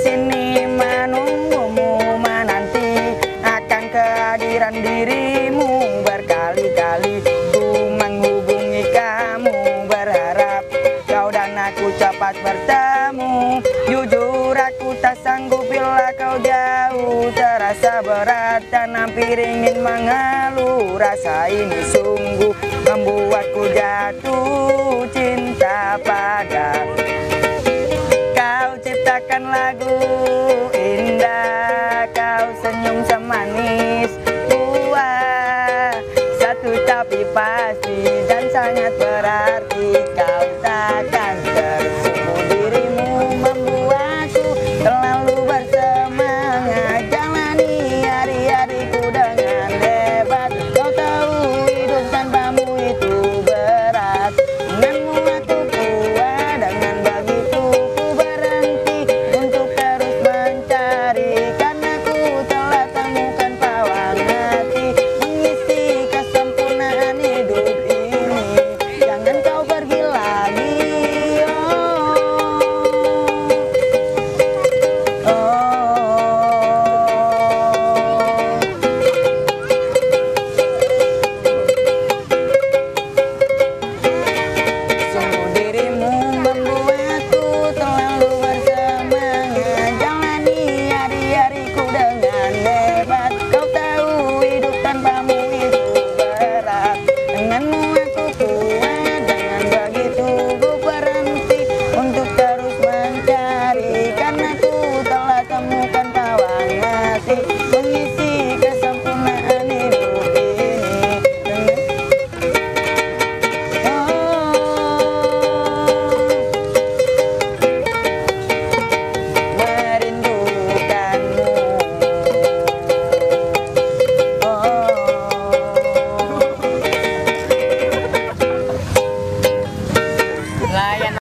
sini menunggumu menanti akan kehadiran dirimu. Berkali-kali ku menghubungi kamu berharap kau dan aku cepat bertemu. Jujur aku tak sanggup bila kau jauh. Terasa berat dan hampir ingin mengeluh. Rasa ini sungguh membuatku jatuh. ciptakan lagu indah Kau senyum semanis tua Satu tapi pasti dan sangat berarti